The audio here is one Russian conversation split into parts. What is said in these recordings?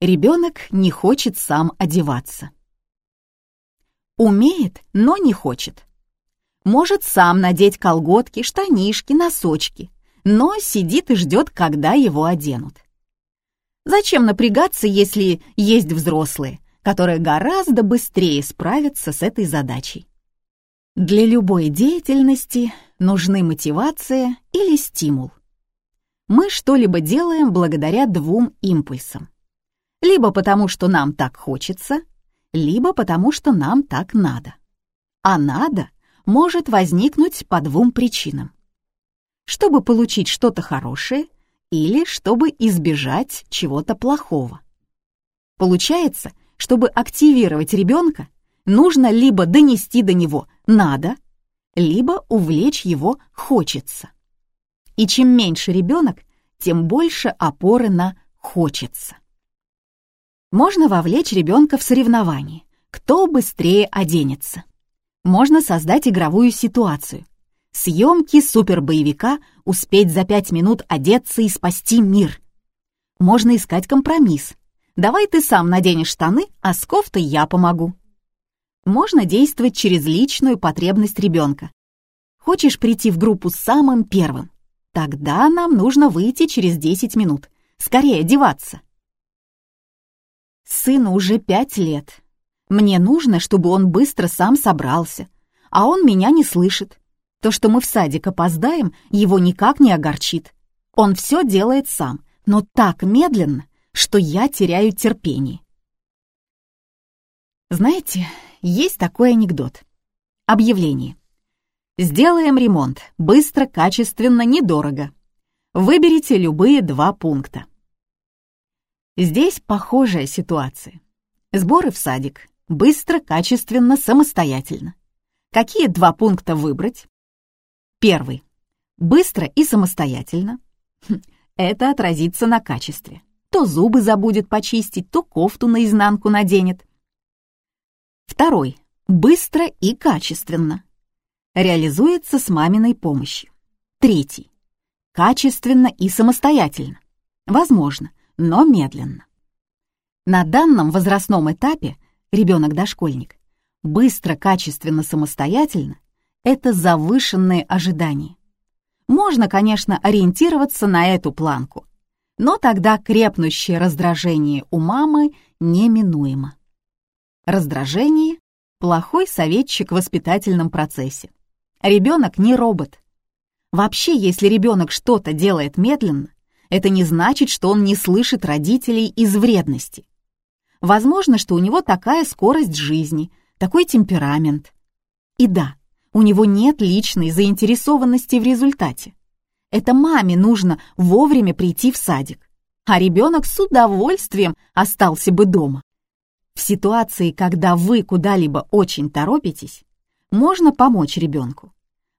Ребенок не хочет сам одеваться. Умеет, но не хочет. Может сам надеть колготки, штанишки, носочки, но сидит и ждет, когда его оденут. Зачем напрягаться, если есть взрослые, которые гораздо быстрее справятся с этой задачей? Для любой деятельности нужны мотивация или стимул. Мы что-либо делаем благодаря двум импульсам. Либо потому, что нам так хочется, либо потому, что нам так надо. А надо может возникнуть по двум причинам. Чтобы получить что-то хорошее или чтобы избежать чего-то плохого. Получается, чтобы активировать ребенка, нужно либо донести до него «надо», либо увлечь его «хочется». И чем меньше ребенок, тем больше опоры на «хочется». Можно вовлечь ребенка в соревнование. Кто быстрее оденется? Можно создать игровую ситуацию. Съемки супербоевика успеть за пять минут одеться и спасти мир. Можно искать компромисс. Давай ты сам наденешь штаны, а с кофтой я помогу. Можно действовать через личную потребность ребенка. Хочешь прийти в группу самым первым? Тогда нам нужно выйти через 10 минут. Скорее одеваться. Сыну уже пять лет. Мне нужно, чтобы он быстро сам собрался, а он меня не слышит. То, что мы в садик опоздаем, его никак не огорчит. Он все делает сам, но так медленно, что я теряю терпение. Знаете, есть такой анекдот. Объявление. Сделаем ремонт. Быстро, качественно, недорого. Выберите любые два пункта. Здесь похожая ситуация. Сборы в садик. Быстро, качественно, самостоятельно. Какие два пункта выбрать? Первый. Быстро и самостоятельно. Хм, это отразится на качестве. То зубы забудет почистить, то кофту наизнанку наденет. Второй. Быстро и качественно. Реализуется с маминой помощью. Третий. Качественно и самостоятельно. Возможно, но медленно. На данном возрастном этапе ребенок-дошкольник быстро, качественно, самостоятельно — это завышенные ожидания. Можно, конечно, ориентироваться на эту планку, но тогда крепнущее раздражение у мамы неминуемо. Раздражение — плохой советчик в воспитательном процессе. Ребенок не робот. Вообще, если ребенок что-то делает медленно, это не значит, что он не слышит родителей из вредности. Возможно, что у него такая скорость жизни, такой темперамент. И да, у него нет личной заинтересованности в результате. Это маме нужно вовремя прийти в садик, а ребенок с удовольствием остался бы дома. В ситуации, когда вы куда-либо очень торопитесь, можно помочь ребенку.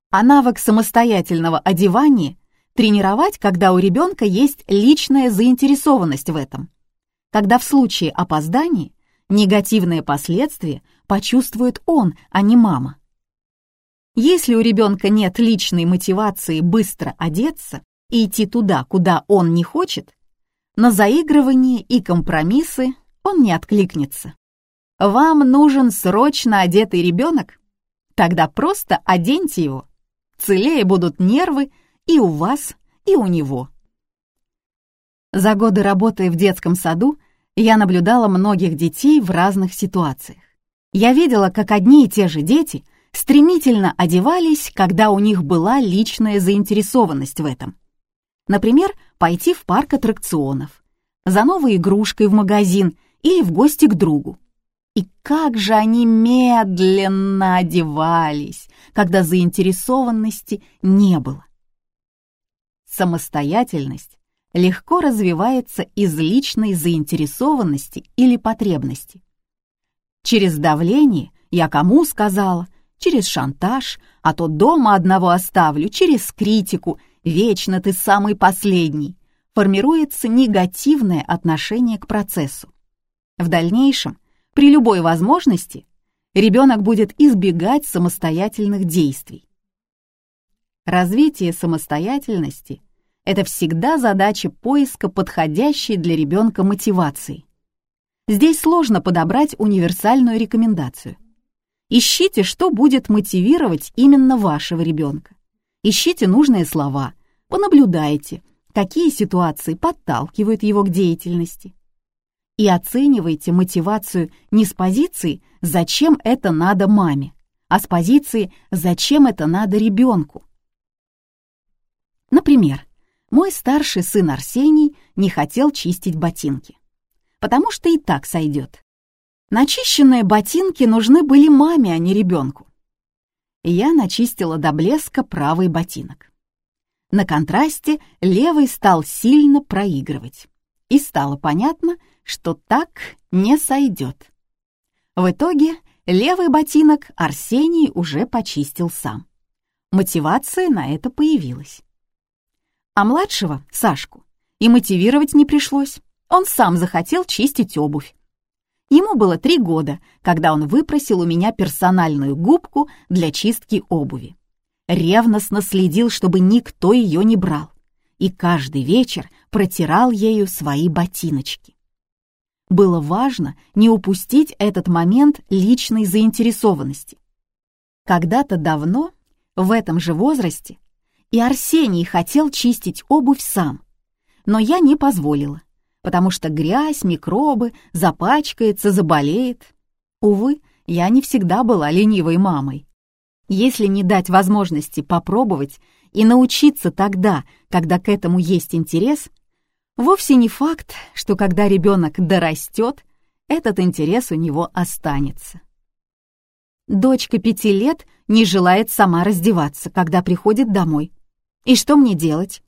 А навык самостоятельного одевания тренировать, когда у ребенка есть личная заинтересованность в этом. Когда в случае опоздания негативные последствия почувствует он, а не мама. Если у ребенка нет личной мотивации быстро одеться и идти туда, куда он не хочет, на заигрывание и компромиссы он не откликнется. Вам нужен срочно одетый ребенок? Тогда просто оденьте его. Целее будут нервы и у вас, и у него. За годы работы в детском саду я наблюдала многих детей в разных ситуациях. Я видела, как одни и те же дети стремительно одевались, когда у них была личная заинтересованность в этом. Например, пойти в парк аттракционов, за новой игрушкой в магазин или в гости к другу. И как же они медленно одевались, когда заинтересованности не было. Самостоятельность легко развивается из личной заинтересованности или потребности. Через давление «я кому сказала», через шантаж «а то дома одного оставлю», через критику «вечно ты самый последний» формируется негативное отношение к процессу. В дальнейшем, при любой возможности, ребенок будет избегать самостоятельных действий. Развитие самостоятельности — это всегда задача поиска подходящей для ребенка мотивации. Здесь сложно подобрать универсальную рекомендацию. Ищите, что будет мотивировать именно вашего ребенка. Ищите нужные слова, понаблюдайте, какие ситуации подталкивают его к деятельности. И оценивайте мотивацию не с позиции «зачем это надо маме», а с позиции «зачем это надо ребенку». Например, мой старший сын Арсений не хотел чистить ботинки, потому что и так сойдет. Начищенные ботинки нужны были маме, а не ребенку. Я начистила до блеска правый ботинок. На контрасте левый стал сильно проигрывать. И стало понятно, что так не сойдет. В итоге левый ботинок Арсений уже почистил сам. Мотивация на это появилась. А младшего, Сашку, и мотивировать не пришлось. Он сам захотел чистить обувь. Ему было три года, когда он выпросил у меня персональную губку для чистки обуви ревностно следил, чтобы никто ее не брал, и каждый вечер протирал ею свои ботиночки. Было важно не упустить этот момент личной заинтересованности. Когда-то давно, в этом же возрасте, и Арсений хотел чистить обувь сам, но я не позволила, потому что грязь, микробы, запачкается, заболеет. Увы, я не всегда была ленивой мамой. Если не дать возможности попробовать и научиться тогда, когда к этому есть интерес, вовсе не факт, что когда ребенок дорастет, этот интерес у него останется. Дочка пяти лет не желает сама раздеваться, когда приходит домой. И что мне делать?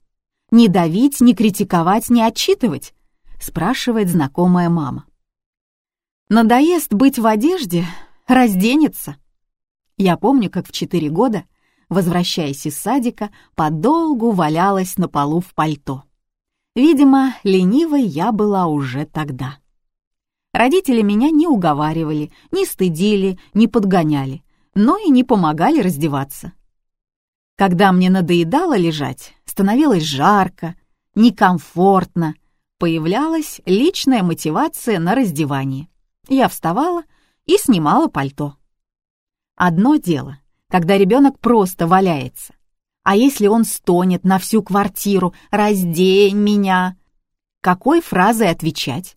Не давить, не критиковать, не отчитывать? Спрашивает знакомая мама. Надоест быть в одежде, разденется. Я помню, как в четыре года, возвращаясь из садика, подолгу валялась на полу в пальто. Видимо, ленивой я была уже тогда. Родители меня не уговаривали, не стыдили, не подгоняли, но и не помогали раздеваться. Когда мне надоедало лежать, становилось жарко, некомфортно, появлялась личная мотивация на раздевание. Я вставала и снимала пальто. Одно дело, когда ребенок просто валяется. А если он стонет на всю квартиру «раздень меня», какой фразой отвечать?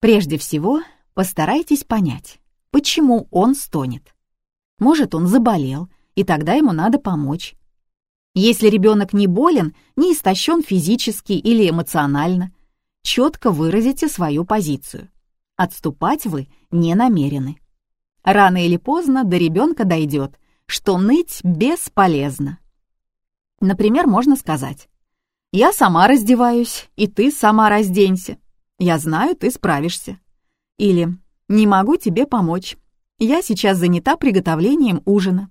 Прежде всего, постарайтесь понять, почему он стонет. Может, он заболел, и тогда ему надо помочь. Если ребенок не болен, не истощен физически или эмоционально, четко выразите свою позицию. Отступать вы не намерены. Рано или поздно до ребенка дойдет, что ныть бесполезно. Например, можно сказать, «Я сама раздеваюсь, и ты сама разденься. Я знаю, ты справишься». Или «Не могу тебе помочь. Я сейчас занята приготовлением ужина».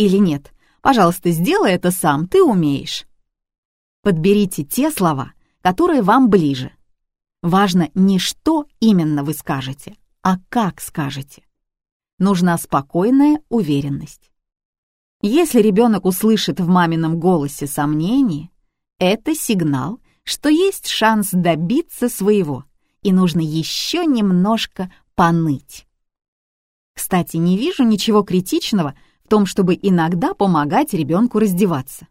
Или «Нет, пожалуйста, сделай это сам, ты умеешь». Подберите те слова, которые вам ближе. Важно не что именно вы скажете, а как скажете нужна спокойная уверенность. Если ребенок услышит в мамином голосе сомнение, это сигнал, что есть шанс добиться своего, и нужно еще немножко поныть. Кстати, не вижу ничего критичного том, чтобы иногда помогать ребенку раздеваться.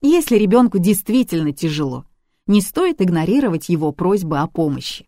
Если ребенку действительно тяжело, не стоит игнорировать его просьбы о помощи.